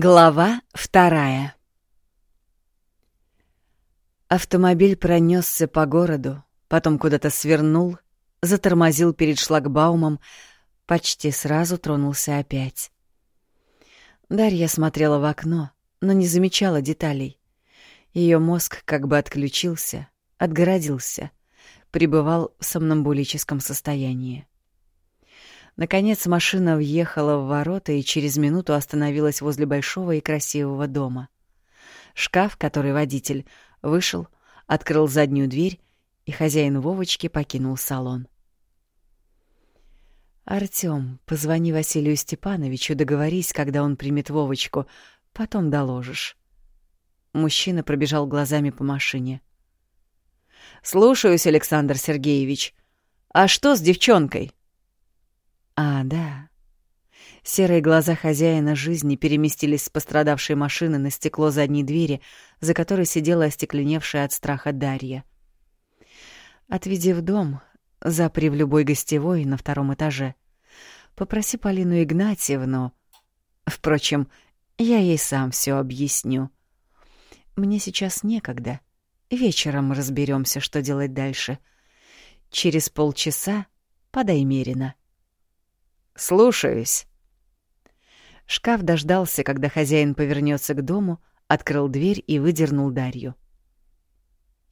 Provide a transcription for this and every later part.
Глава вторая Автомобиль пронесся по городу, потом куда-то свернул, затормозил перед шлагбаумом, почти сразу тронулся опять. Дарья смотрела в окно, но не замечала деталей. Ее мозг как бы отключился, отгородился, пребывал в сомнамбулическом состоянии. Наконец машина въехала в ворота и через минуту остановилась возле большого и красивого дома. Шкаф, который водитель, вышел, открыл заднюю дверь, и хозяин Вовочки покинул салон. «Артём, позвони Василию Степановичу, договорись, когда он примет Вовочку, потом доложишь». Мужчина пробежал глазами по машине. «Слушаюсь, Александр Сергеевич. А что с девчонкой?» А, да. Серые глаза хозяина жизни переместились с пострадавшей машины на стекло задней двери, за которой сидела остекленевшая от страха Дарья. Отведи в дом, запри в любой гостевой на втором этаже. Попроси Полину Игнатьевну... Впрочем, я ей сам все объясню. Мне сейчас некогда. Вечером разберемся, что делать дальше. Через полчаса подай Мерина. «Слушаюсь». Шкаф дождался, когда хозяин повернется к дому, открыл дверь и выдернул Дарью.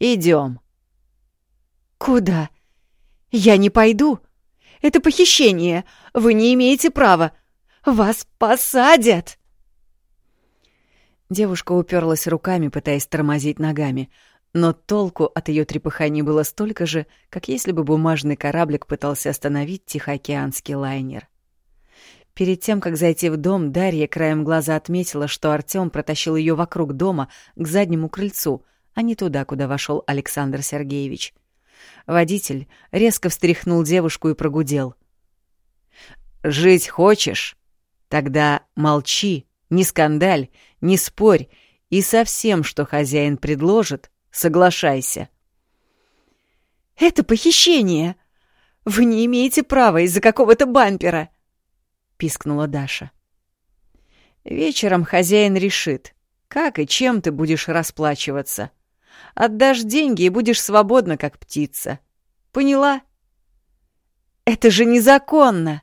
Идем. «Куда? Я не пойду. Это похищение. Вы не имеете права. Вас посадят!» Девушка уперлась руками, пытаясь тормозить ногами, но толку от ее трепыханий было столько же, как если бы бумажный кораблик пытался остановить Тихоокеанский лайнер. Перед тем, как зайти в дом, Дарья краем глаза отметила, что Артём протащил её вокруг дома к заднему крыльцу, а не туда, куда вошёл Александр Сергеевич. Водитель резко встряхнул девушку и прогудел. «Жить хочешь? Тогда молчи, не скандаль, не спорь, и со всем, что хозяин предложит, соглашайся». «Это похищение! Вы не имеете права из-за какого-то бампера!» — пискнула Даша. «Вечером хозяин решит, как и чем ты будешь расплачиваться. Отдашь деньги и будешь свободна, как птица. Поняла?» «Это же незаконно!»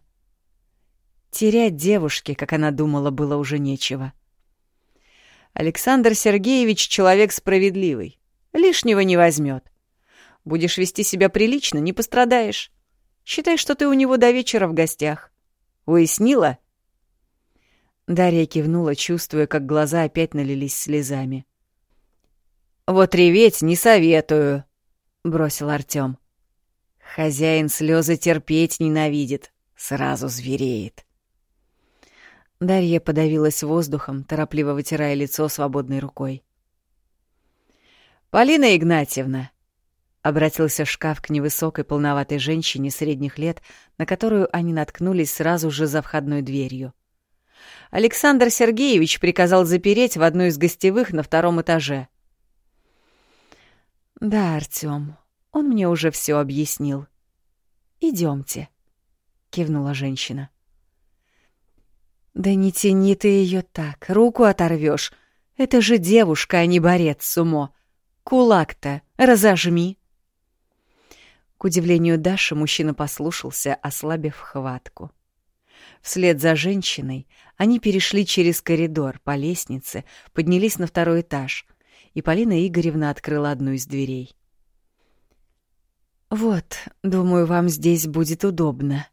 Терять девушке, как она думала, было уже нечего. Александр Сергеевич — человек справедливый. Лишнего не возьмет. Будешь вести себя прилично, не пострадаешь. Считай, что ты у него до вечера в гостях. Уяснила?» Дарья кивнула, чувствуя, как глаза опять налились слезами. «Вот реветь не советую», — бросил Артём. «Хозяин слезы терпеть ненавидит, сразу звереет». Дарья подавилась воздухом, торопливо вытирая лицо свободной рукой. «Полина Игнатьевна, Обратился шкаф к невысокой полноватой женщине средних лет, на которую они наткнулись сразу же за входной дверью. Александр Сергеевич приказал запереть в одну из гостевых на втором этаже. «Да, Артём, он мне уже все объяснил. Идемте, кивнула женщина. «Да не тяни ты ее так, руку оторвешь. Это же девушка, а не борец с умо. Кулак-то разожми». К удивлению Даши мужчина послушался, ослабив хватку. Вслед за женщиной они перешли через коридор по лестнице, поднялись на второй этаж, и Полина Игоревна открыла одну из дверей. «Вот, думаю, вам здесь будет удобно.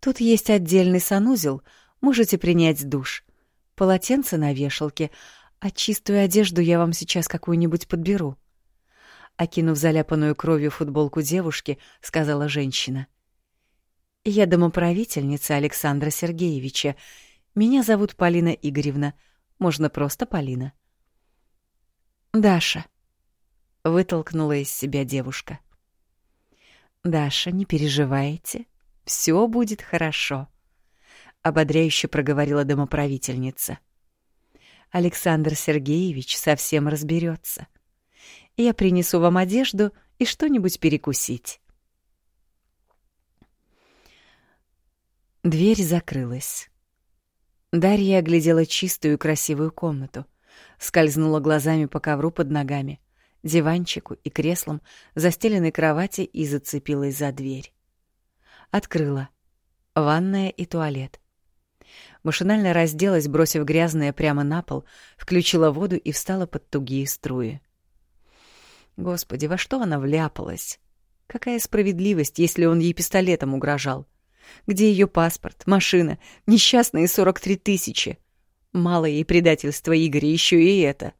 Тут есть отдельный санузел, можете принять душ. Полотенце на вешалке, а чистую одежду я вам сейчас какую-нибудь подберу» окинув заляпанную кровью футболку девушки, сказала женщина. «Я домоправительница Александра Сергеевича. Меня зовут Полина Игоревна. Можно просто Полина». «Даша», — вытолкнула из себя девушка. «Даша, не переживайте. Все будет хорошо», — ободряюще проговорила домоправительница. «Александр Сергеевич совсем разберется я принесу вам одежду и что-нибудь перекусить. Дверь закрылась. Дарья оглядела чистую и красивую комнату, скользнула глазами по ковру под ногами, диванчику и креслам, застеленной кровати и зацепилась за дверь. Открыла. Ванная и туалет. Машинально разделась, бросив грязное прямо на пол, включила воду и встала под тугие струи. Господи, во что она вляпалась? Какая справедливость, если он ей пистолетом угрожал? Где ее паспорт, машина, несчастные 43 тысячи? Мало ей предательства Игоря, еще и это.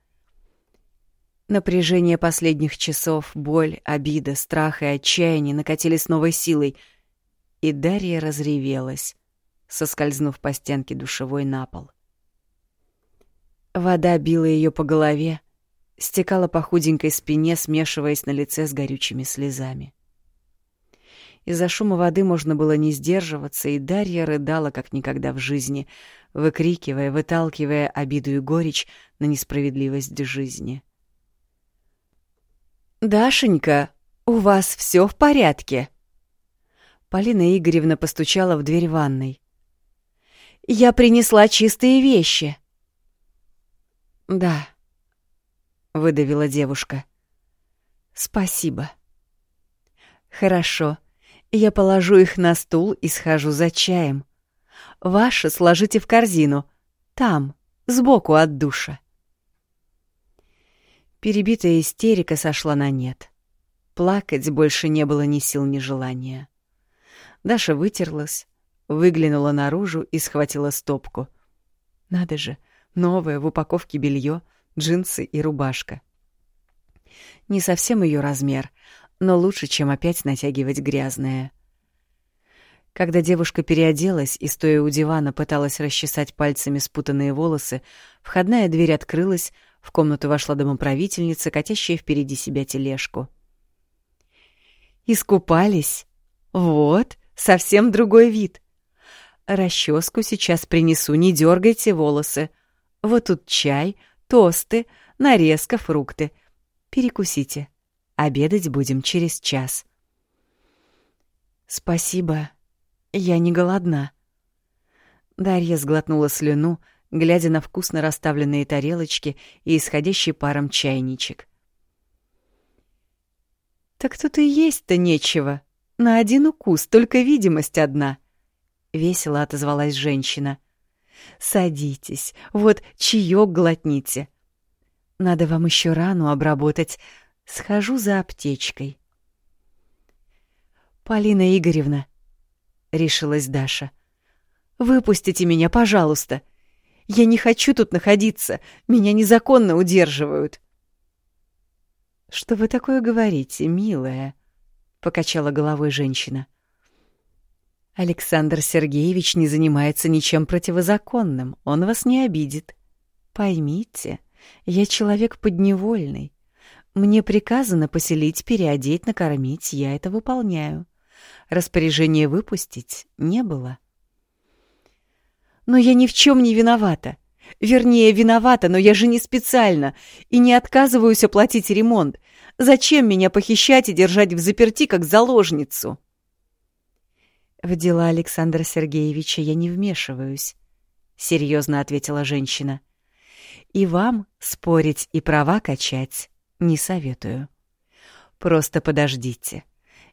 Напряжение последних часов, боль, обида, страх и отчаяние накатили с новой силой, и Дарья разревелась, соскользнув по стенке душевой на пол. Вода била ее по голове, стекала по худенькой спине, смешиваясь на лице с горючими слезами. Из-за шума воды можно было не сдерживаться, и Дарья рыдала как никогда в жизни, выкрикивая, выталкивая обиду и горечь на несправедливость жизни. «Дашенька, у вас все в порядке?» Полина Игоревна постучала в дверь ванной. «Я принесла чистые вещи». «Да», — выдавила девушка. «Спасибо». «Хорошо. Я положу их на стул и схожу за чаем. Ваши сложите в корзину. Там, сбоку от душа». Перебитая истерика сошла на нет. Плакать больше не было ни сил, ни желания. Даша вытерлась, выглянула наружу и схватила стопку. Надо же, новое в упаковке белье — джинсы и рубашка. Не совсем ее размер, но лучше, чем опять натягивать грязное. Когда девушка переоделась и, стоя у дивана, пыталась расчесать пальцами спутанные волосы, входная дверь открылась, в комнату вошла домоправительница, катящая впереди себя тележку. «Искупались? Вот, совсем другой вид. Расческу сейчас принесу, не дергайте волосы. Вот тут чай, тосты, нарезка, фрукты. Перекусите. Обедать будем через час. Спасибо. Я не голодна. Дарья сглотнула слюну, глядя на вкусно расставленные тарелочки и исходящий паром чайничек. «Так тут и есть-то нечего. На один укус, только видимость одна», — весело отозвалась женщина. Садитесь, вот чаек глотните. Надо вам еще рану обработать. Схожу за аптечкой. Полина Игоревна, решилась Даша. Выпустите меня, пожалуйста. Я не хочу тут находиться. Меня незаконно удерживают. Что вы такое говорите, милая? покачала головой женщина. Александр Сергеевич не занимается ничем противозаконным, он вас не обидит. Поймите, я человек подневольный. Мне приказано поселить, переодеть, накормить, я это выполняю. Распоряжения выпустить не было. Но я ни в чем не виновата. Вернее, виновата, но я же не специально и не отказываюсь оплатить ремонт. Зачем меня похищать и держать в заперти, как заложницу?» В дела Александра Сергеевича я не вмешиваюсь, серьезно ответила женщина. И вам спорить и права качать не советую. Просто подождите.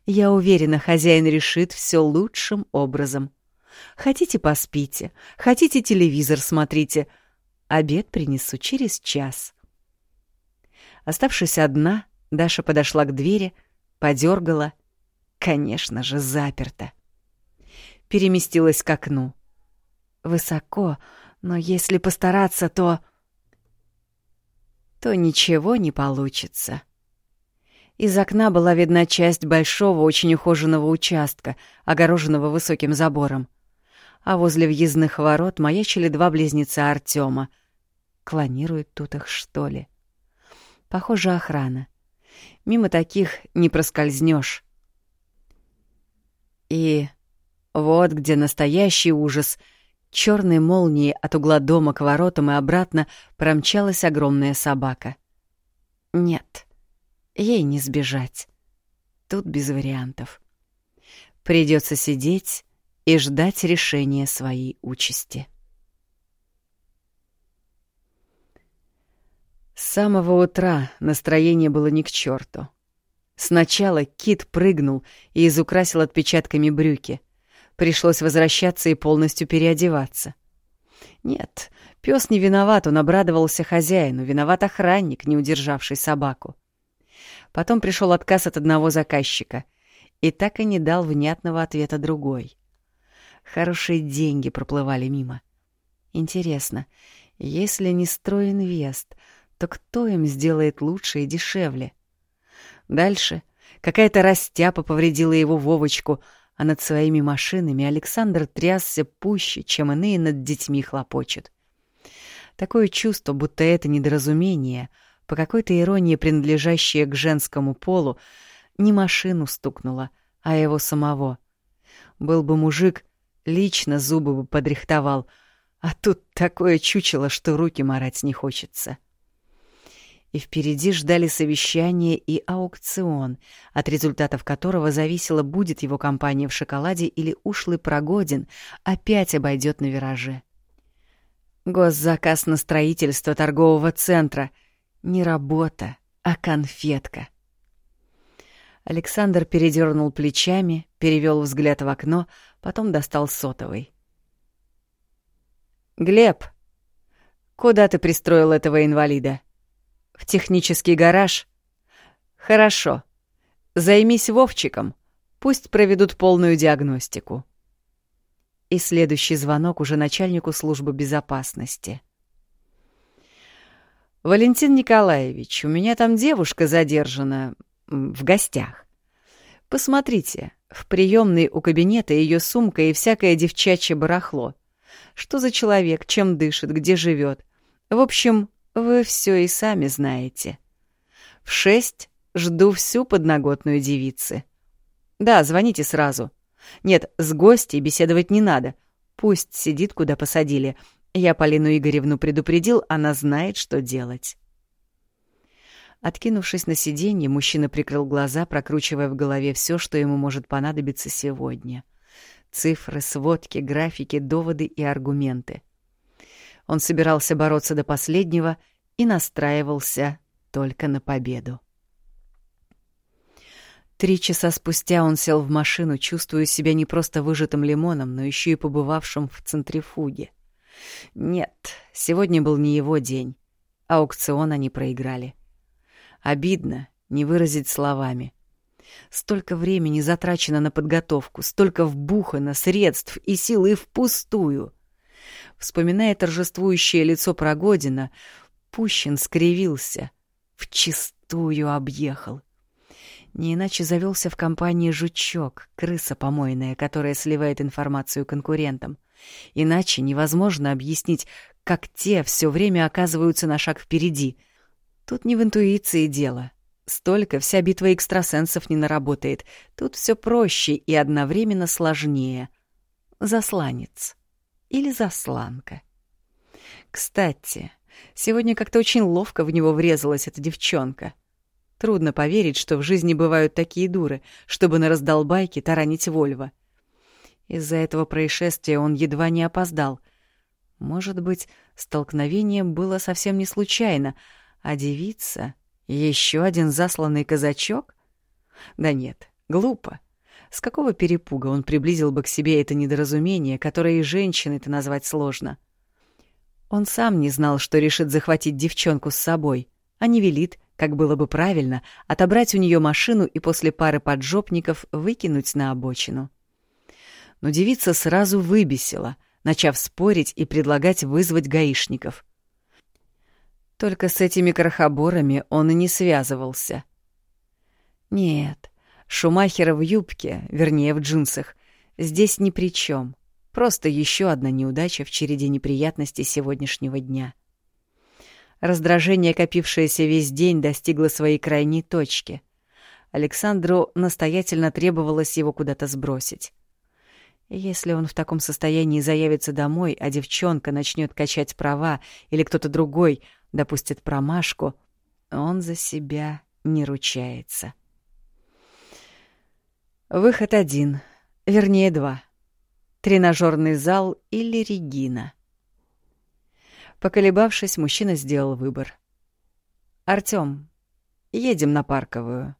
Я уверена, хозяин решит все лучшим образом. Хотите поспите, хотите телевизор смотрите. Обед принесу через час. Оставшись одна, Даша подошла к двери, подергала. Конечно же, заперто переместилась к окну. Высоко, но если постараться, то... то ничего не получится. Из окна была видна часть большого, очень ухоженного участка, огороженного высоким забором. А возле въездных ворот маячили два близнеца Артема. Клонируют тут их, что ли? Похоже, охрана. Мимо таких не проскользнешь. И вот где настоящий ужас. Черной молнией от угла дома к воротам и обратно промчалась огромная собака. Нет, ей не сбежать. Тут без вариантов. Придется сидеть и ждать решения своей участи. С самого утра настроение было ни к черту. Сначала кит прыгнул и изукрасил отпечатками брюки — Пришлось возвращаться и полностью переодеваться. Нет, пес не виноват, он обрадовался хозяину, виноват охранник, не удержавший собаку. Потом пришел отказ от одного заказчика, и так и не дал внятного ответа другой. Хорошие деньги проплывали мимо. Интересно, если не стройинвест, то кто им сделает лучше и дешевле? Дальше какая-то растяпа повредила его Вовочку, а над своими машинами Александр трясся пуще, чем иные над детьми хлопочут. Такое чувство, будто это недоразумение, по какой-то иронии принадлежащее к женскому полу, не машину стукнуло, а его самого. Был бы мужик, лично зубы бы подрихтовал, а тут такое чучело, что руки марать не хочется. — и впереди ждали совещание и аукцион, от результатов которого зависело, будет его компания в шоколаде или ушлый Прогодин опять обойдет на вираже. Госзаказ на строительство торгового центра. Не работа, а конфетка. Александр передернул плечами, перевел взгляд в окно, потом достал сотовый. «Глеб, куда ты пристроил этого инвалида?» В технический гараж? Хорошо. Займись Вовчиком. Пусть проведут полную диагностику. И следующий звонок уже начальнику службы безопасности. «Валентин Николаевич, у меня там девушка задержана в гостях. Посмотрите, в приемной у кабинета ее сумка и всякое девчачье барахло. Что за человек, чем дышит, где живет. В общем, вы все и сами знаете. В шесть жду всю подноготную девицы. Да, звоните сразу. Нет, с гостей беседовать не надо. Пусть сидит, куда посадили. Я Полину Игоревну предупредил, она знает, что делать. Откинувшись на сиденье, мужчина прикрыл глаза, прокручивая в голове все, что ему может понадобиться сегодня. Цифры, сводки, графики, доводы и аргументы. Он собирался бороться до последнего и настраивался только на победу. Три часа спустя он сел в машину, чувствуя себя не просто выжатым лимоном, но еще и побывавшим в центрифуге. Нет, сегодня был не его день. Аукцион они проиграли. Обидно не выразить словами. Столько времени затрачено на подготовку, столько вбухано средств и сил и впустую. Вспоминая торжествующее лицо Прогодина, Пущин скривился, вчистую объехал. Не иначе завелся в компании жучок, крыса помойная, которая сливает информацию конкурентам. Иначе невозможно объяснить, как те все время оказываются на шаг впереди. Тут не в интуиции дело. Столько вся битва экстрасенсов не наработает. Тут все проще и одновременно сложнее. Засланец или засланка. Кстати, сегодня как-то очень ловко в него врезалась эта девчонка. Трудно поверить, что в жизни бывают такие дуры, чтобы на раздолбайке таранить Вольво. Из-за этого происшествия он едва не опоздал. Может быть, столкновение было совсем не случайно, а девица — еще один засланный казачок? Да нет, глупо. С какого перепуга он приблизил бы к себе это недоразумение, которое и женщиной-то назвать сложно? Он сам не знал, что решит захватить девчонку с собой, а не велит, как было бы правильно, отобрать у нее машину и после пары поджопников выкинуть на обочину. Но девица сразу выбесила, начав спорить и предлагать вызвать гаишников. Только с этими крохоборами он и не связывался. Нет, Шумахера в юбке, вернее, в джинсах, здесь ни при чем. Просто еще одна неудача в череде неприятностей сегодняшнего дня. Раздражение, копившееся весь день, достигло своей крайней точки. Александру настоятельно требовалось его куда-то сбросить. Если он в таком состоянии заявится домой, а девчонка начнет качать права или кто-то другой допустит промашку, он за себя не ручается. Выход один, вернее два. Тренажерный зал или Регина. Поколебавшись, мужчина сделал выбор. Артём, едем на парковую».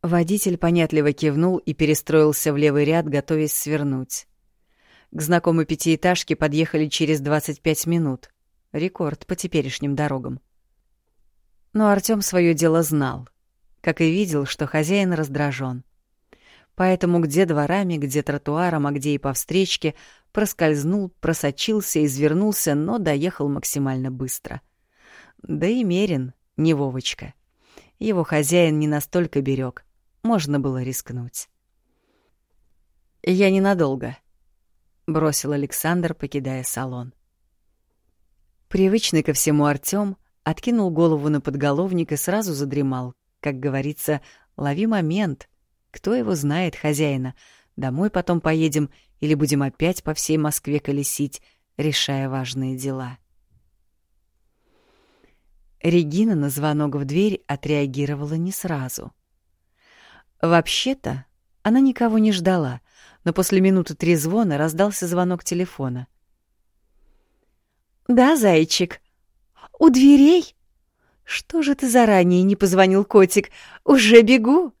Водитель понятливо кивнул и перестроился в левый ряд, готовясь свернуть. К знакомой пятиэтажке подъехали через 25 минут. Рекорд по теперешним дорогам. Но Артём своё дело знал, как и видел, что хозяин раздражен. Поэтому где дворами, где тротуаром, а где и по встречке проскользнул, просочился, извернулся, но доехал максимально быстро. Да и Мерин, не Вовочка. Его хозяин не настолько берег, можно было рискнуть. «Я ненадолго», — бросил Александр, покидая салон. Привычный ко всему Артём откинул голову на подголовник и сразу задремал. Как говорится, лови момент. Кто его знает, хозяина? Домой потом поедем или будем опять по всей Москве колесить, решая важные дела. Регина на звонок в дверь отреагировала не сразу. Вообще-то она никого не ждала, но после минуты трезвона раздался звонок телефона. «Да, зайчик. У дверей? Что же ты заранее не позвонил, котик? Уже бегу!»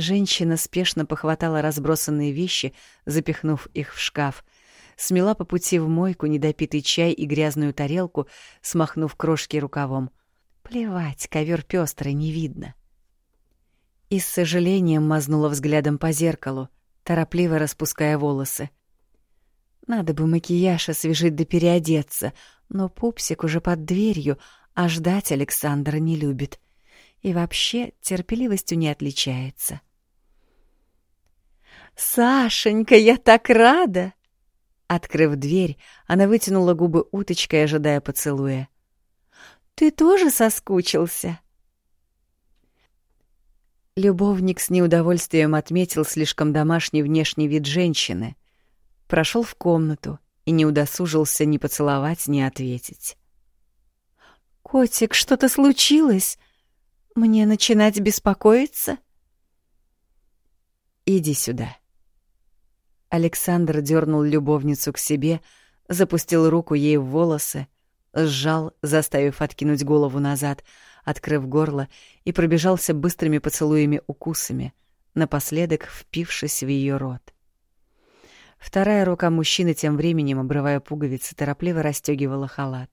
Женщина спешно похватала разбросанные вещи, запихнув их в шкаф, смела по пути в мойку недопитый чай и грязную тарелку, смахнув крошки рукавом. Плевать, ковер пестрый, не видно. И с сожалением мазнула взглядом по зеркалу, торопливо распуская волосы. Надо бы макияж освежить да переодеться, но пупсик уже под дверью, а ждать Александра не любит. И вообще терпеливостью не отличается. «Сашенька, я так рада!» Открыв дверь, она вытянула губы уточкой, ожидая поцелуя. «Ты тоже соскучился?» Любовник с неудовольствием отметил слишком домашний внешний вид женщины, прошел в комнату и не удосужился ни поцеловать, ни ответить. «Котик, что-то случилось? Мне начинать беспокоиться?» «Иди сюда». Александр дернул любовницу к себе, запустил руку ей в волосы, сжал, заставив откинуть голову назад, открыв горло и пробежался быстрыми поцелуями-укусами, напоследок впившись в ее рот. Вторая рука мужчины тем временем, обрывая пуговицы, торопливо расстегивала халат.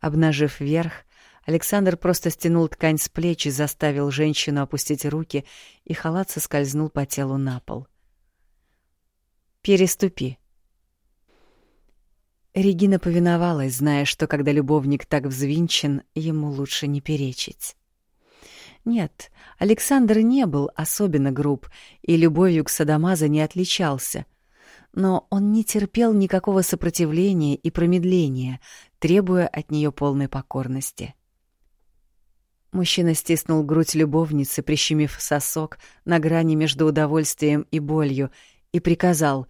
Обнажив верх, Александр просто стянул ткань с плеч и заставил женщину опустить руки, и халат соскользнул по телу на пол. «Переступи». Регина повиновалась, зная, что когда любовник так взвинчен, ему лучше не перечить. Нет, Александр не был особенно груб и любовью к Садамаза не отличался. Но он не терпел никакого сопротивления и промедления, требуя от нее полной покорности. Мужчина стиснул грудь любовницы, прищемив сосок на грани между удовольствием и болью, и приказал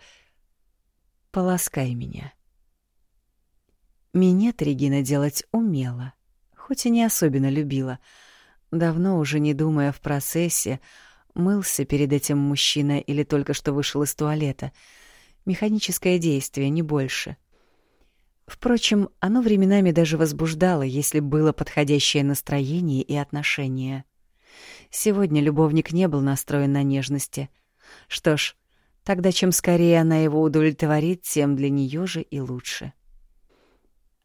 «Полоскай меня». Минет Регина делать умела, хоть и не особенно любила — Давно уже не думая в процессе, мылся перед этим мужчина или только что вышел из туалета. Механическое действие, не больше. Впрочем, оно временами даже возбуждало, если было подходящее настроение и отношение. Сегодня любовник не был настроен на нежности. Что ж, тогда чем скорее она его удовлетворит, тем для нее же и лучше. —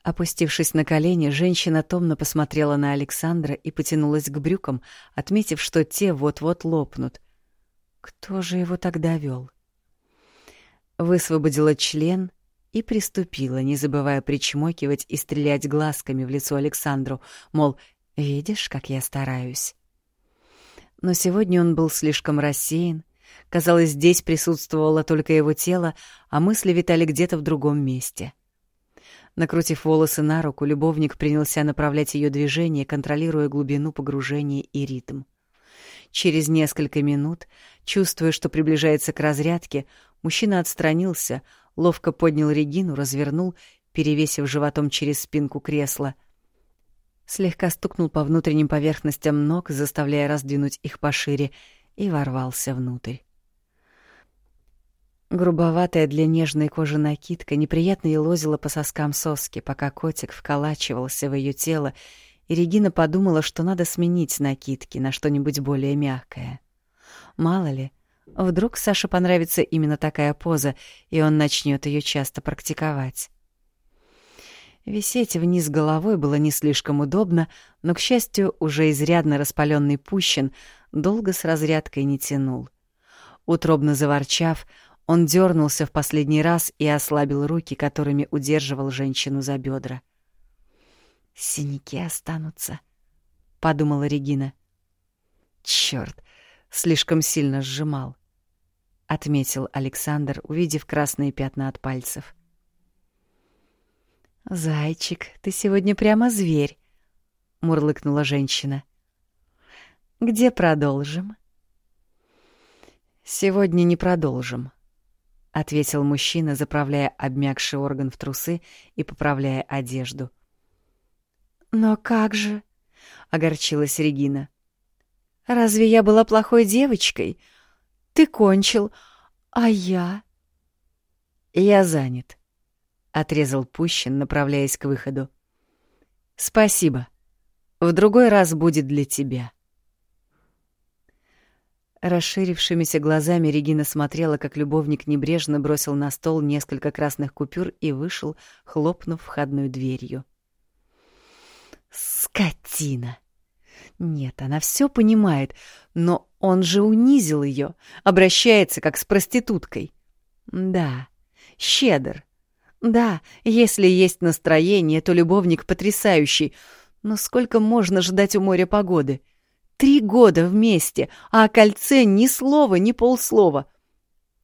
Опустившись на колени, женщина томно посмотрела на Александра и потянулась к брюкам, отметив, что те вот-вот лопнут. Кто же его тогда вел? Высвободила член и приступила, не забывая причмокивать и стрелять глазками в лицо Александру, мол, видишь, как я стараюсь. Но сегодня он был слишком рассеян, казалось, здесь присутствовало только его тело, а мысли витали где-то в другом месте — Накрутив волосы на руку, любовник принялся направлять ее движение, контролируя глубину погружения и ритм. Через несколько минут, чувствуя, что приближается к разрядке, мужчина отстранился, ловко поднял Регину, развернул, перевесив животом через спинку кресла. Слегка стукнул по внутренним поверхностям ног, заставляя раздвинуть их пошире, и ворвался внутрь. Грубоватая для нежной кожи накидка неприятно елозила по соскам соски, пока котик вколачивался в ее тело, и Регина подумала, что надо сменить накидки на что-нибудь более мягкое. Мало ли, вдруг Саше понравится именно такая поза, и он начнет ее часто практиковать. Висеть вниз головой было не слишком удобно, но, к счастью, уже изрядно распаленный Пущин долго с разрядкой не тянул. Утробно заворчав, он дернулся в последний раз и ослабил руки, которыми удерживал женщину за бедра. «Синяки останутся», — подумала Регина. «Чёрт, слишком сильно сжимал», — отметил Александр, увидев красные пятна от пальцев. «Зайчик, ты сегодня прямо зверь», — мурлыкнула женщина. «Где продолжим?» «Сегодня не продолжим», — ответил мужчина, заправляя обмякший орган в трусы и поправляя одежду. «Но как же?» — огорчилась Регина. «Разве я была плохой девочкой? Ты кончил, а я...» «Я занят», отрезал Пущин, направляясь к выходу. Спасибо. В другой раз будет для тебя. Расширившимися глазами Регина смотрела, как любовник небрежно бросил на стол несколько красных купюр и вышел, хлопнув входной дверью. Скотина! Нет, она все понимает, но он же унизил ее, обращается как с проституткой. Да, щедр, да, если есть настроение, то любовник потрясающий. Но сколько можно ждать у моря погоды? Три года вместе, а о кольце ни слова, ни полслова.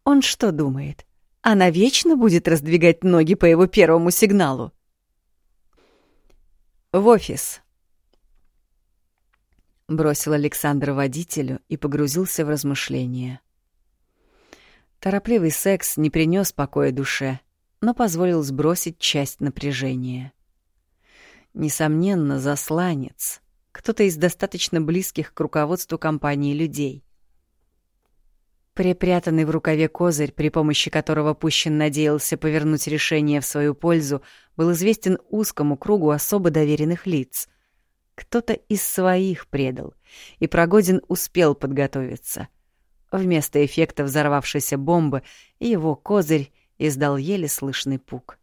Он что думает? Она вечно будет раздвигать ноги по его первому сигналу? В офис. Бросил Александр водителю и погрузился в размышления. Торопливый секс не принес покоя душе — но позволил сбросить часть напряжения. Несомненно, засланец, кто-то из достаточно близких к руководству компании людей. Припрятанный в рукаве козырь, при помощи которого Пущин надеялся повернуть решение в свою пользу, был известен узкому кругу особо доверенных лиц. Кто-то из своих предал, и Прогодин успел подготовиться. Вместо эффекта взорвавшейся бомбы его козырь издал еле слышный пук.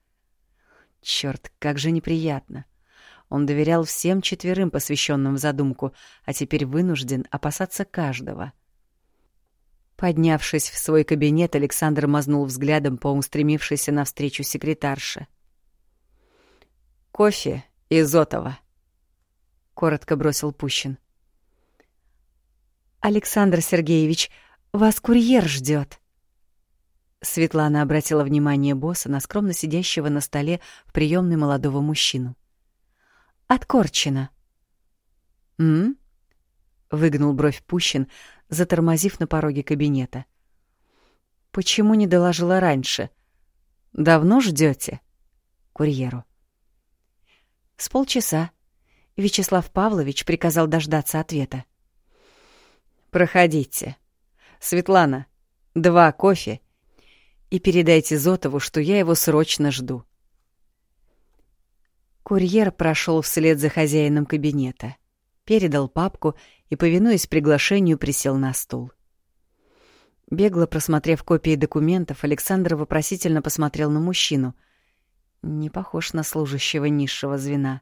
Черт, как же неприятно. Он доверял всем четверым посвященным задумку, а теперь вынужден опасаться каждого. Поднявшись в свой кабинет, Александр мазнул взглядом по устремившейся навстречу секретарше. «Кофе Изотова», — коротко бросил Пущин. «Александр Сергеевич, вас курьер ждет. Светлана обратила внимание босса на скромно сидящего на столе в приемной молодого мужчину. «Откорчено». «М?», выгнул бровь Пущин, затормозив на пороге кабинета. «Почему не доложила раньше? Давно ждете? Курьеру. «С полчаса». Вячеслав Павлович приказал дождаться ответа. «Проходите. Светлана, два кофе и передайте Зотову, что я его срочно жду». Курьер прошел вслед за хозяином кабинета, передал папку и, повинуясь приглашению, присел на стул. Бегло просмотрев копии документов, Александр вопросительно посмотрел на мужчину. Не похож на служащего низшего звена.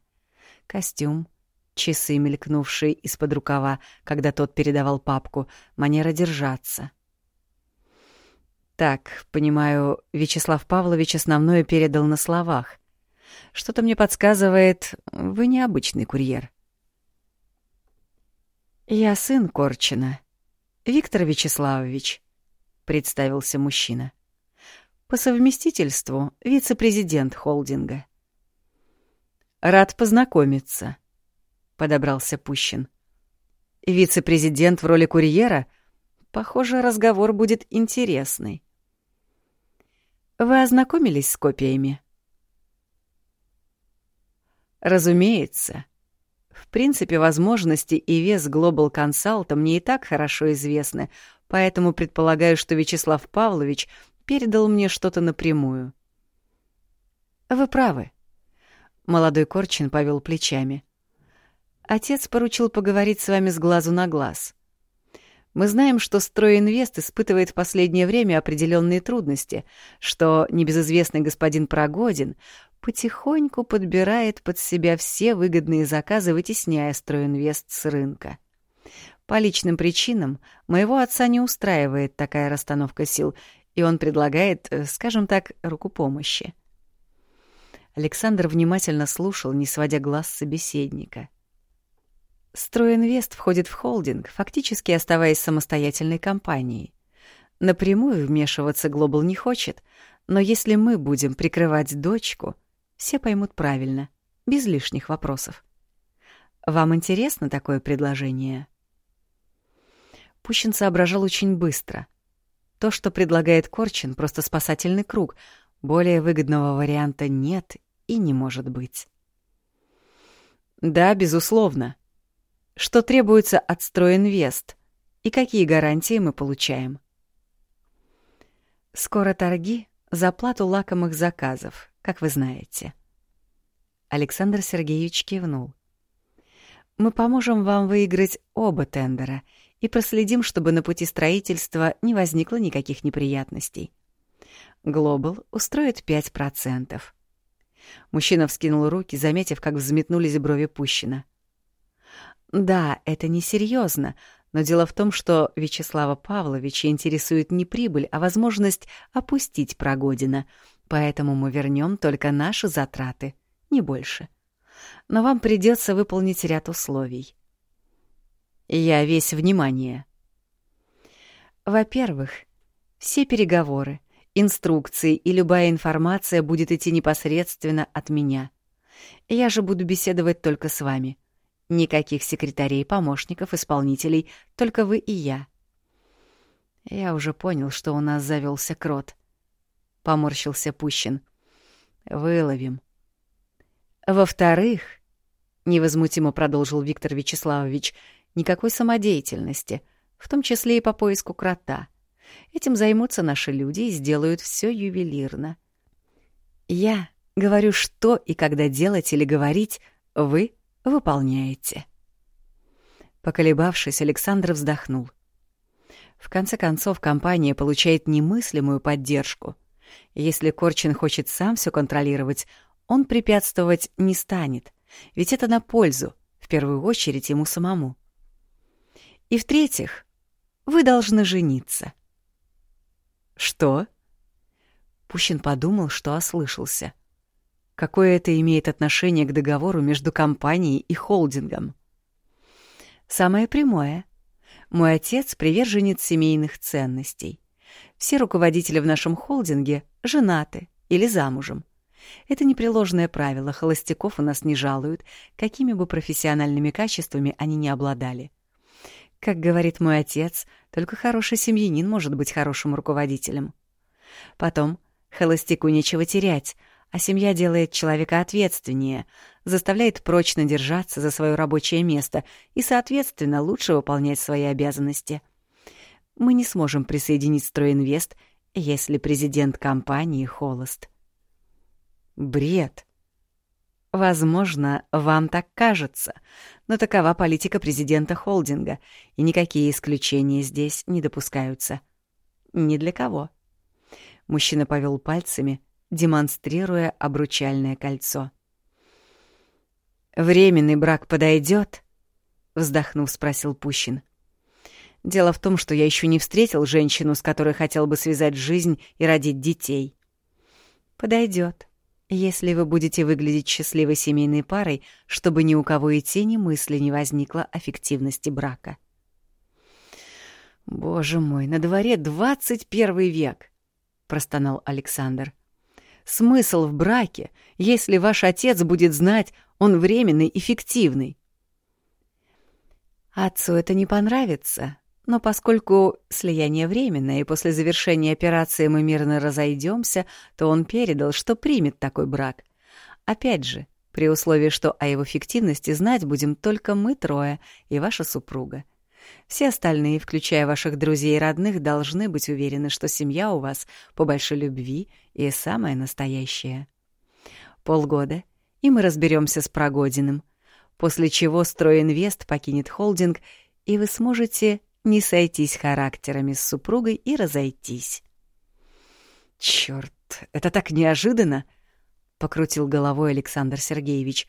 Костюм, часы, мелькнувшие из-под рукава, когда тот передавал папку, манера держаться. Так, понимаю, Вячеслав Павлович основное передал на словах. Что-то мне подсказывает, вы необычный курьер. Я сын Корчина, Виктор Вячеславович, представился мужчина. По совместительству вице-президент холдинга. Рад познакомиться, подобрался Пущин. Вице-президент в роли курьера? Похоже, разговор будет интересный. Вы ознакомились с копиями? Разумеется. В принципе, возможности и вес Global Consult мне и так хорошо известны, поэтому предполагаю, что Вячеслав Павлович передал мне что-то напрямую. Вы правы. Молодой Корчин повел плечами. Отец поручил поговорить с вами с глазу на глаз. Мы знаем, что Стройинвест испытывает в последнее время определенные трудности, что небезызвестный господин Прогодин потихоньку подбирает под себя все выгодные заказы, вытесняя Стройинвест с рынка. По личным причинам моего отца не устраивает такая расстановка сил, и он предлагает, э, скажем так, руку помощи. Александр внимательно слушал, не сводя глаз собеседника. Стройинвест входит в холдинг, фактически оставаясь самостоятельной компанией. Напрямую вмешиваться Глобал не хочет, но если мы будем прикрывать дочку, все поймут правильно, без лишних вопросов. Вам интересно такое предложение? Пущин соображал очень быстро. То, что предлагает Корчин, просто спасательный круг. Более выгодного варианта нет и не может быть. Да, безусловно, что требуется от Стройинвест и какие гарантии мы получаем. Скоро торги за плату лакомых заказов, как вы знаете. Александр Сергеевич кивнул. Мы поможем вам выиграть оба тендера и проследим, чтобы на пути строительства не возникло никаких неприятностей. Глобал устроит 5%. Мужчина вскинул руки, заметив, как взметнулись брови Пущина. — да, это несерьезно, но дело в том, что Вячеслава Павловича интересует не прибыль, а возможность опустить Прогодина, поэтому мы вернем только наши затраты, не больше. Но вам придется выполнить ряд условий. Я весь внимание. Во-первых, все переговоры, инструкции и любая информация будет идти непосредственно от меня. Я же буду беседовать только с вами — Никаких секретарей, помощников, исполнителей, только вы и я. Я уже понял, что у нас завелся крот. Поморщился Пущин. Выловим. Во-вторых, невозмутимо продолжил Виктор Вячеславович, никакой самодеятельности, в том числе и по поиску крота. Этим займутся наши люди и сделают все ювелирно. Я говорю, что и когда делать или говорить, вы выполняете. Поколебавшись, Александр вздохнул. В конце концов, компания получает немыслимую поддержку. Если Корчин хочет сам все контролировать, он препятствовать не станет, ведь это на пользу, в первую очередь, ему самому. И в-третьих, вы должны жениться. Что? Пущин подумал, что ослышался. — Какое это имеет отношение к договору между компанией и холдингом? Самое прямое. Мой отец — приверженец семейных ценностей. Все руководители в нашем холдинге женаты или замужем. Это непреложное правило, холостяков у нас не жалуют, какими бы профессиональными качествами они ни обладали. Как говорит мой отец, только хороший семьянин может быть хорошим руководителем. Потом, холостяку нечего терять — а семья делает человека ответственнее, заставляет прочно держаться за свое рабочее место и, соответственно, лучше выполнять свои обязанности. Мы не сможем присоединить Стройинвест, если президент компании холост. Бред. Возможно, вам так кажется, но такова политика президента холдинга, и никакие исключения здесь не допускаются. Ни для кого. Мужчина повел пальцами, демонстрируя обручальное кольцо. «Временный брак подойдет? вздохнув, спросил Пущин. «Дело в том, что я еще не встретил женщину, с которой хотел бы связать жизнь и родить детей». Подойдет, если вы будете выглядеть счастливой семейной парой, чтобы ни у кого и тени мысли не возникло о фиктивности брака». «Боже мой, на дворе двадцать первый век!» — простонал Александр смысл в браке, если ваш отец будет знать, он временный и фиктивный? Отцу это не понравится, но поскольку слияние временное, и после завершения операции мы мирно разойдемся, то он передал, что примет такой брак. Опять же, при условии, что о его фиктивности знать будем только мы трое и ваша супруга. Все остальные, включая ваших друзей и родных, должны быть уверены, что семья у вас по большой любви и самая настоящая. Полгода, и мы разберемся с Прогодиным, после чего Стройинвест покинет холдинг, и вы сможете не сойтись характерами с супругой и разойтись. Черт, это так неожиданно! покрутил головой Александр Сергеевич.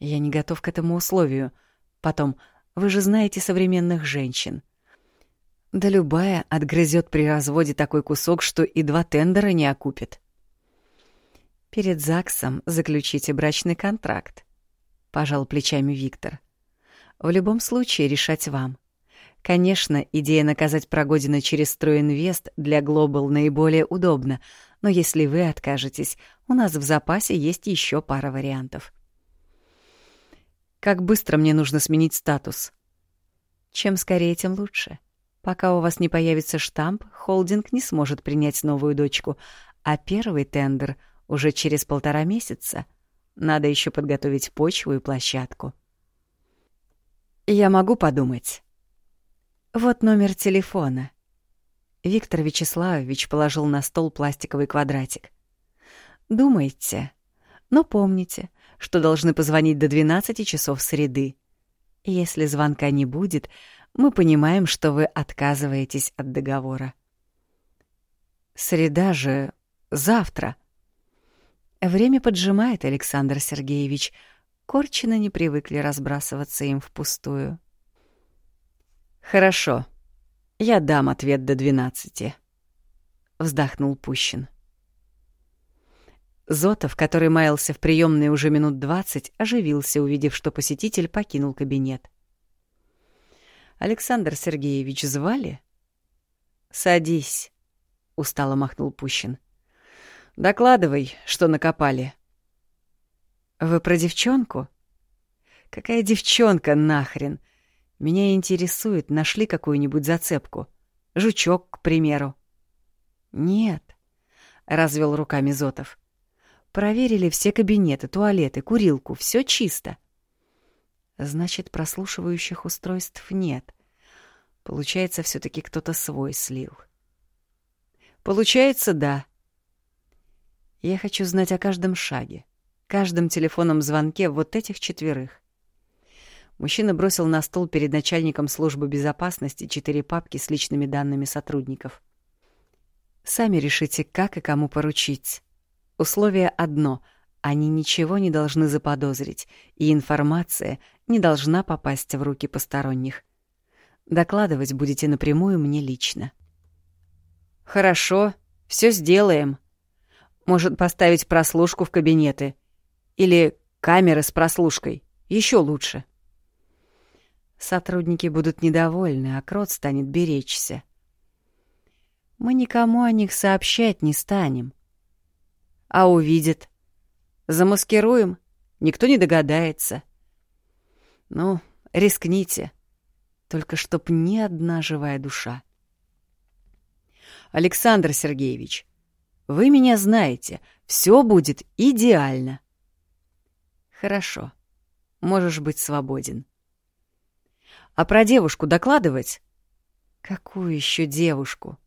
Я не готов к этому условию. Потом, вы же знаете современных женщин. Да любая отгрызет при разводе такой кусок, что и два тендера не окупит. Перед ЗАГСом заключите брачный контракт, пожал плечами Виктор. В любом случае решать вам. Конечно, идея наказать Прогодина через Стройинвест для Глобал наиболее удобна, но если вы откажетесь, у нас в запасе есть еще пара вариантов. Как быстро мне нужно сменить статус? Чем скорее, тем лучше. Пока у вас не появится штамп, холдинг не сможет принять новую дочку, а первый тендер уже через полтора месяца. Надо еще подготовить почву и площадку. Я могу подумать. Вот номер телефона. Виктор Вячеславович положил на стол пластиковый квадратик. Думайте, но помните, что должны позвонить до 12 часов среды. Если звонка не будет, мы понимаем, что вы отказываетесь от договора. Среда же завтра. Время поджимает, Александр Сергеевич. Корчины не привыкли разбрасываться им впустую. Хорошо. Я дам ответ до двенадцати. Вздохнул Пущин. Зотов, который маялся в приемной уже минут двадцать, оживился, увидев, что посетитель покинул кабинет. «Александр Сергеевич звали?» «Садись», — устало махнул Пущин. «Докладывай, что накопали». «Вы про девчонку?» «Какая девчонка нахрен? Меня интересует, нашли какую-нибудь зацепку. Жучок, к примеру. Нет, развел руками Зотов. Проверили все кабинеты, туалеты, курилку, все чисто. Значит, прослушивающих устройств нет. Получается, все таки кто-то свой слил. Получается, да. Я хочу знать о каждом шаге, каждом телефонном звонке вот этих четверых. Мужчина бросил на стол перед начальником службы безопасности четыре папки с личными данными сотрудников. Сами решите, как и кому поручить. Условие одно — они ничего не должны заподозрить, и информация не должна попасть в руки посторонних. Докладывать будете напрямую мне лично. Хорошо, все сделаем. Может, поставить прослушку в кабинеты. Или камеры с прослушкой. Еще лучше. Сотрудники будут недовольны, а Крот станет беречься. Мы никому о них сообщать не станем. А увидят. Замаскируем, никто не догадается. Ну, рискните. Только чтоб ни одна живая душа. Александр Сергеевич, вы меня знаете, все будет идеально. Хорошо, можешь быть свободен. А про девушку докладывать? Какую еще девушку?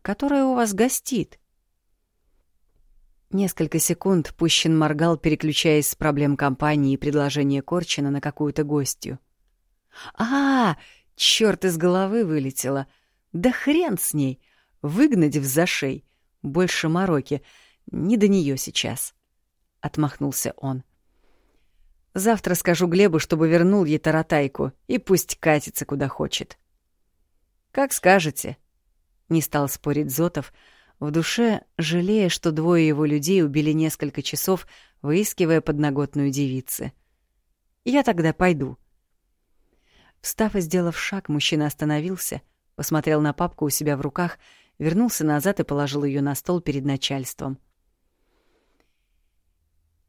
Которая у вас гостит. Несколько секунд Пущин моргал, переключаясь с проблем компании и предложения Корчина на какую-то гостью. А, черт из головы вылетело. Да хрен с ней. Выгнать в зашей. Больше мороки. Не до нее сейчас. Отмахнулся он. Завтра скажу Глебу, чтобы вернул ей таратайку, и пусть катится куда хочет. Как скажете. Не стал спорить Зотов, в душе жалея, что двое его людей убили несколько часов, выискивая подноготную девицы. Я тогда пойду. Встав и сделав шаг, мужчина остановился, посмотрел на папку у себя в руках, вернулся назад и положил ее на стол перед начальством. —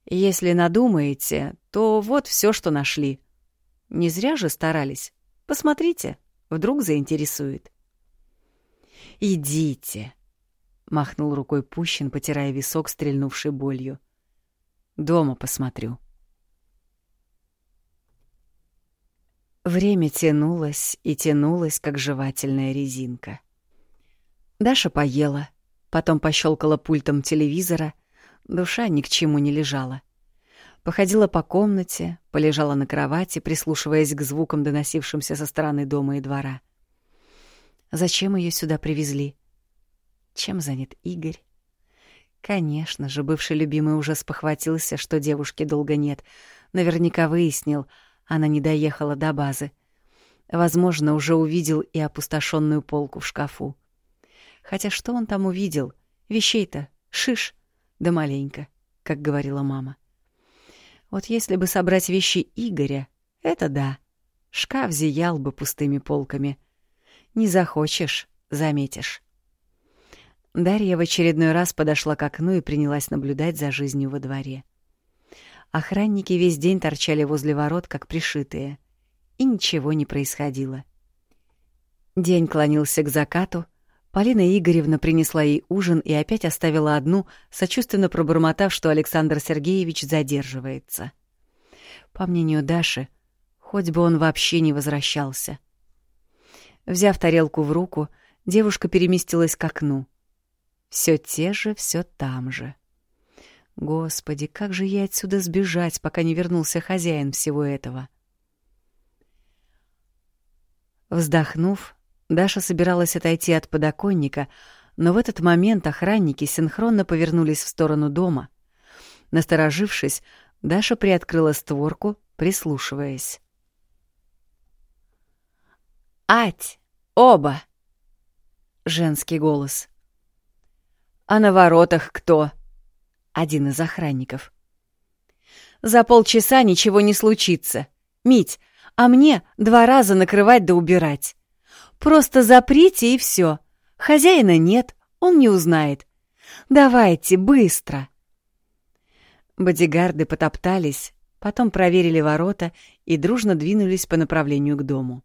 если надумаете, то вот все, что нашли. Не зря же старались. Посмотрите, вдруг заинтересует. «Идите», — махнул рукой Пущин, потирая висок, стрельнувший болью. «Дома посмотрю». Время тянулось и тянулось, как жевательная резинка. Даша поела, потом пощелкала пультом телевизора, душа ни к чему не лежала. Походила по комнате, полежала на кровати, прислушиваясь к звукам, доносившимся со стороны дома и двора. Зачем ее сюда привезли? Чем занят Игорь? Конечно же, бывший любимый уже спохватился, что девушки долго нет. Наверняка выяснил, она не доехала до базы. Возможно, уже увидел и опустошенную полку в шкафу. Хотя что он там увидел? Вещей-то шиш, да маленько, как говорила мама. Вот если бы собрать вещи Игоря, это да. Шкаф зиял бы пустыми полками. Не захочешь — заметишь. Дарья в очередной раз подошла к окну и принялась наблюдать за жизнью во дворе. Охранники весь день торчали возле ворот, как пришитые, и ничего не происходило. День клонился к закату, Полина Игоревна принесла ей ужин и опять оставила одну, сочувственно пробормотав, что Александр Сергеевич задерживается. По мнению Даши, хоть бы он вообще не возвращался. Взяв тарелку в руку, девушка переместилась к окну — все те же, все там же. Господи, как же ей отсюда сбежать, пока не вернулся хозяин всего этого? Вздохнув, Даша собиралась отойти от подоконника, но в этот момент охранники синхронно повернулись в сторону дома. Насторожившись, Даша приоткрыла створку, прислушиваясь. «Ать! Оба!» Женский голос. «А на воротах кто?» Один из охранников. «За полчаса ничего не случится. Мить, а мне два раза накрывать да убирать. Просто заприте и все. Хозяина нет, он не узнает. Давайте, быстро!» Бодигарды потоптались, потом проверили ворота и дружно двинулись по направлению к дому.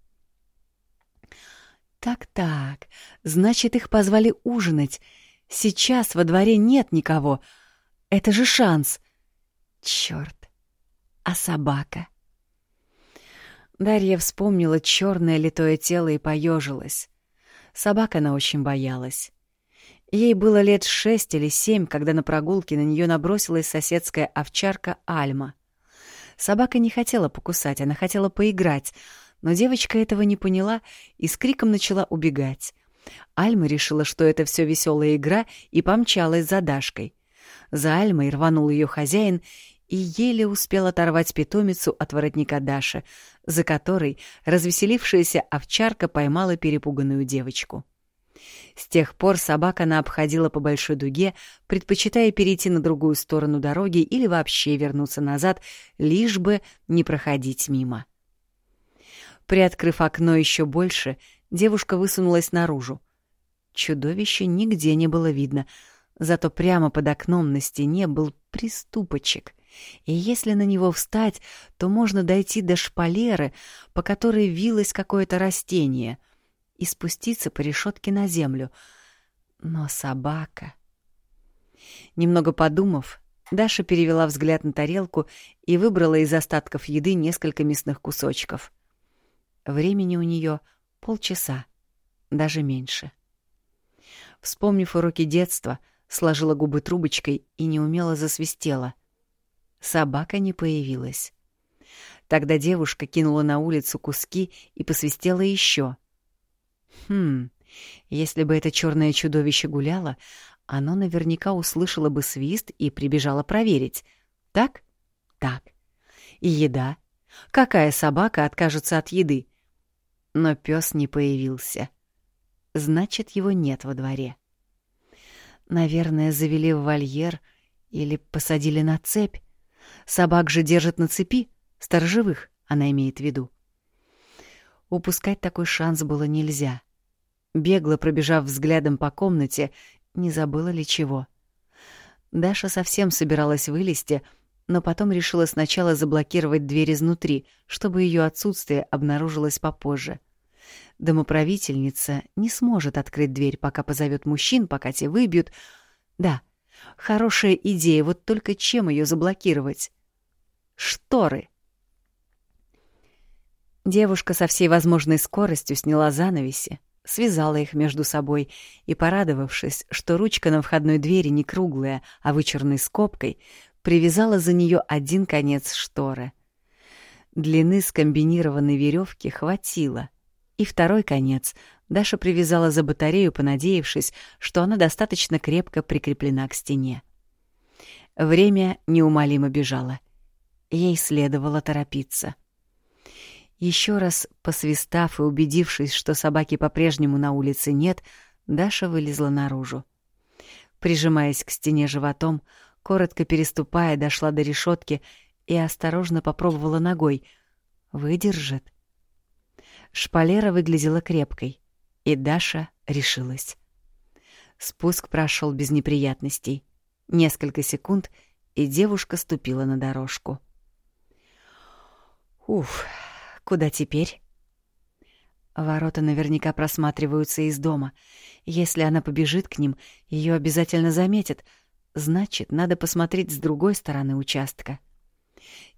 «Так-так, значит, их позвали ужинать, Сейчас во дворе нет никого. Это же шанс. Черт. А собака? Дарья вспомнила черное литое тело и поежилась. Собака она очень боялась. Ей было лет шесть или семь, когда на прогулке на нее набросилась соседская овчарка Альма. Собака не хотела покусать, она хотела поиграть, но девочка этого не поняла и с криком начала убегать. Альма решила, что это все веселая игра, и помчалась за Дашкой. За Альмой рванул ее хозяин и еле успел оторвать питомицу от воротника Даши, за которой развеселившаяся овчарка поймала перепуганную девочку. С тех пор собака она обходила по большой дуге, предпочитая перейти на другую сторону дороги или вообще вернуться назад, лишь бы не проходить мимо. Приоткрыв окно еще больше, девушка высунулась наружу. Чудовища нигде не было видно, зато прямо под окном на стене был приступочек. И если на него встать, то можно дойти до шпалеры, по которой вилось какое-то растение, и спуститься по решетке на землю. Но собака... Немного подумав, Даша перевела взгляд на тарелку и выбрала из остатков еды несколько мясных кусочков. Времени у нее полчаса, даже меньше. Вспомнив уроки детства, сложила губы трубочкой и неумело засвистела. Собака не появилась. Тогда девушка кинула на улицу куски и посвистела еще. Хм, если бы это черное чудовище гуляло, оно наверняка услышало бы свист и прибежало проверить. Так? Так. И еда. Какая собака откажется от еды? Но пес не появился. Значит, его нет во дворе. Наверное, завели в вольер или посадили на цепь. Собак же держат на цепи, сторожевых, она имеет в виду. Упускать такой шанс было нельзя. Бегло пробежав взглядом по комнате, не забыла ли чего. Даша совсем собиралась вылезти, но потом решила сначала заблокировать дверь изнутри, чтобы ее отсутствие обнаружилось попозже. Домоправительница не сможет открыть дверь, пока позовет мужчин, пока те выбьют. Да, хорошая идея, вот только чем ее заблокировать? Шторы. Девушка со всей возможной скоростью сняла занавеси, связала их между собой и, порадовавшись, что ручка на входной двери не круглая, а вычурной скобкой, привязала за нее один конец шторы. Длины скомбинированной веревки хватило, и второй конец Даша привязала за батарею, понадеявшись, что она достаточно крепко прикреплена к стене. Время неумолимо бежало. Ей следовало торопиться. Еще раз посвистав и убедившись, что собаки по-прежнему на улице нет, Даша вылезла наружу. Прижимаясь к стене животом, коротко переступая, дошла до решетки и осторожно попробовала ногой. Выдержит. Шпалера выглядела крепкой, и Даша решилась. Спуск прошел без неприятностей. Несколько секунд, и девушка ступила на дорожку. Уф, куда теперь? Ворота наверняка просматриваются из дома. Если она побежит к ним, ее обязательно заметят. Значит, надо посмотреть с другой стороны участка.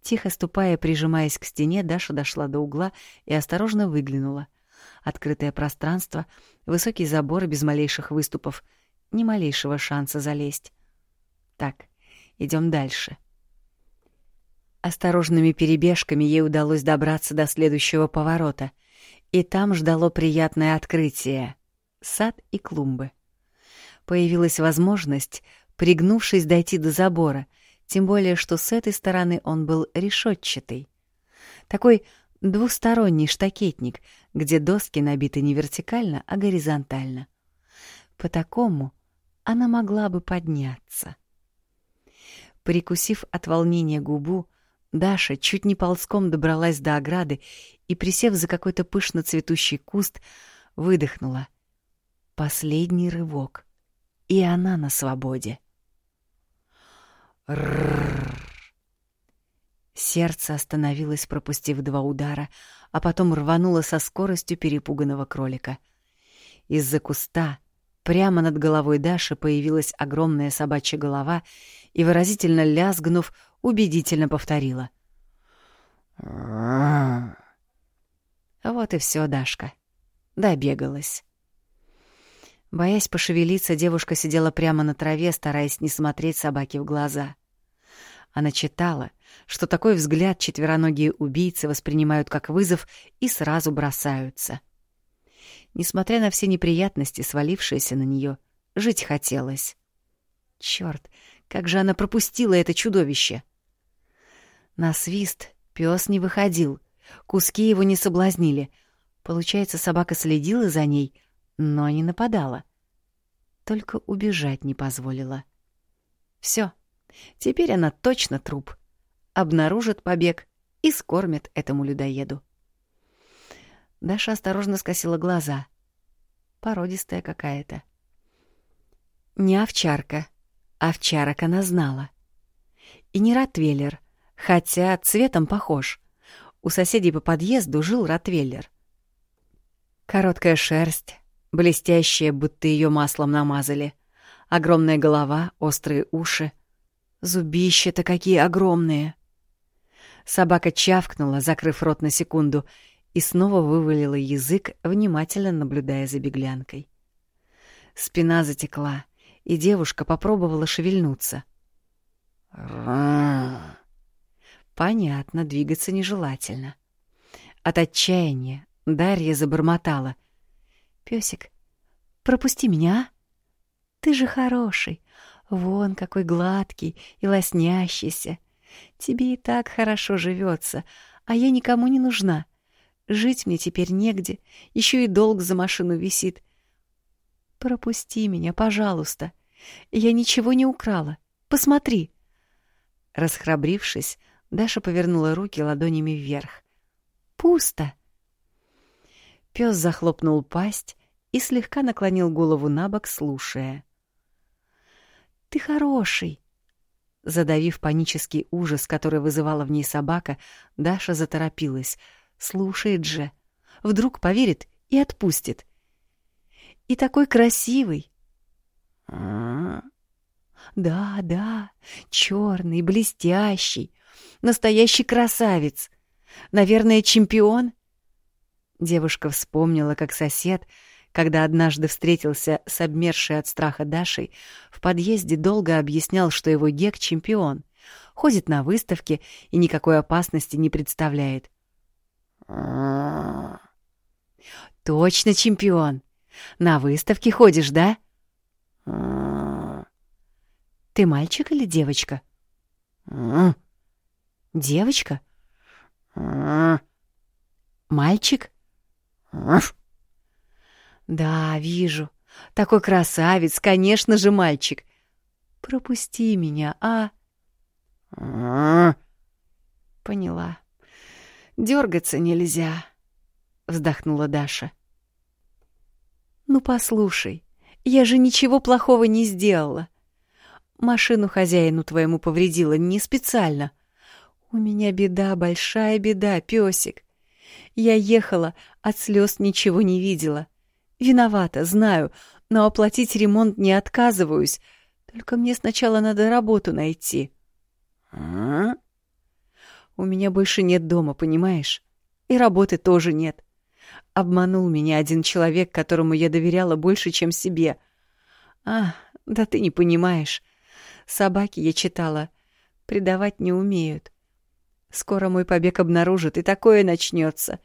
Тихо ступая, прижимаясь к стене, Даша дошла до угла и осторожно выглянула. Открытое пространство, высокий забор без малейших выступов, ни малейшего шанса залезть. Так, идем дальше. Осторожными перебежками ей удалось добраться до следующего поворота, и там ждало приятное открытие — сад и клумбы. Появилась возможность, пригнувшись, дойти до забора, тем более что с этой стороны он был решетчатый. Такой двусторонний штакетник, где доски набиты не вертикально, а горизонтально. По такому она могла бы подняться. Прикусив от волнения губу, Даша чуть не ползком добралась до ограды и, присев за какой-то пышно цветущий куст, выдохнула. Последний рывок. И она на свободе. Сердце остановилось, пропустив два удара, а потом рвануло со скоростью перепуганного кролика. Из-за куста Прямо над головой Даши появилась огромная собачья голова и, выразительно лязгнув, убедительно повторила. Вот и все, Дашка. Добегалась. Боясь пошевелиться, девушка сидела прямо на траве, стараясь не смотреть собаке в глаза. Она читала, что такой взгляд четвероногие убийцы воспринимают как вызов и сразу бросаются — Несмотря на все неприятности, свалившиеся на нее, жить хотелось. Черт, как же она пропустила это чудовище! На свист пес не выходил, куски его не соблазнили. Получается, собака следила за ней, но не нападала. Только убежать не позволила. Все, теперь она точно труп. Обнаружит побег и скормит этому людоеду. Даша осторожно скосила глаза. Породистая какая-то. Не овчарка. Овчарок она знала. И не ротвейлер, хотя цветом похож. У соседей по подъезду жил ротвейлер. Короткая шерсть, блестящая, будто ее маслом намазали. Огромная голова, острые уши. Зубища-то какие огромные! Собака чавкнула, закрыв рот на секунду, и снова вывалила язык, внимательно наблюдая за беглянкой. Спина затекла, и девушка попробовала шевельнуться. Понятно, двигаться нежелательно. От отчаяния Дарья забормотала. «Пёсик, пропусти меня, а? Ты же хороший, вон какой гладкий и лоснящийся. Тебе и так хорошо живется, а я никому не нужна. Жить мне теперь негде, еще и долг за машину висит. Пропусти меня, пожалуйста. Я ничего не украла. Посмотри. Расхрабрившись, Даша повернула руки ладонями вверх. Пусто. Пес захлопнул пасть и слегка наклонил голову на бок, слушая. Ты хороший. Задавив панический ужас, который вызывала в ней собака, Даша заторопилась — Слушает же. Вдруг поверит и отпустит. И такой красивый. Да, да, черный, блестящий, настоящий красавец. Наверное, чемпион. Девушка вспомнила, как сосед, когда однажды встретился с обмершей от страха Дашей, в подъезде долго объяснял, что его Гек — чемпион, ходит на выставке и никакой опасности не представляет. «Точно чемпион! На выставке ходишь, да?» «Ты мальчик или девочка?» «Девочка?» «Мальчик?» «Да, вижу. Такой красавец, конечно же, мальчик. Пропусти меня, а?» «Поняла. Дергаться нельзя», — вздохнула Даша. «Ну, послушай, я же ничего плохого не сделала. Машину хозяину твоему повредила не специально. У меня беда, большая беда, песик. Я ехала, от слез ничего не видела. Виновата, знаю, но оплатить ремонт не отказываюсь. Только мне сначала надо работу найти. А? У меня больше нет дома, понимаешь? И работы тоже нет. Обманул меня один человек, которому я доверяла больше, чем себе. А, да ты не понимаешь. Собаки, я читала, предавать не умеют. Скоро мой побег обнаружат, и такое начнется.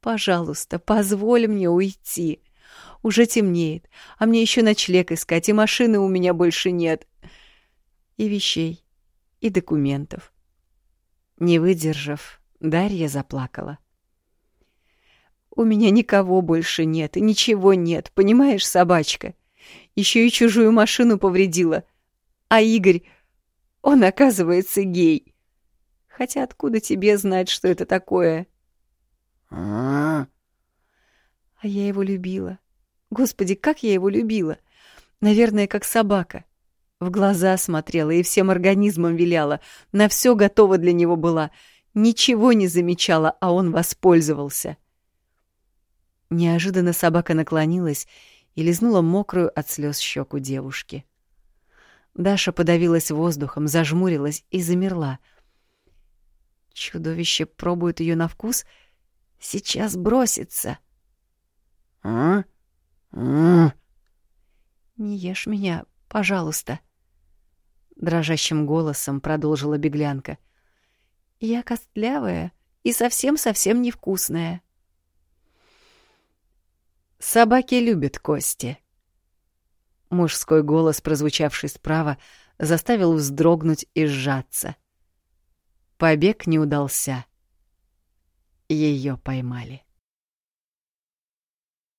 Пожалуйста, позволь мне уйти. Уже темнеет, а мне еще ночлег искать, и машины у меня больше нет. И вещей, и документов. Не выдержав, Дарья заплакала. У меня никого больше нет, и ничего нет, понимаешь, собачка? Еще и чужую машину повредила. А Игорь, он, оказывается, гей. Хотя откуда тебе знать, что это такое? А, а я его любила. Господи, как я его любила. Наверное, как собака. В глаза смотрела и всем организмом виляла, на все готова для него была. Ничего не замечала, а он воспользовался. Неожиданно собака наклонилась и лизнула мокрую от слез щеку девушки. Даша подавилась воздухом, зажмурилась и замерла. Чудовище пробует ее на вкус, сейчас бросится. «А? А?» «Не ешь меня, пожалуйста», — дрожащим голосом продолжила беглянка. «Я костлявая и совсем-совсем невкусная». Собаки любят кости. Мужской голос, прозвучавший справа, заставил вздрогнуть и сжаться. Побег не удался. Ее поймали.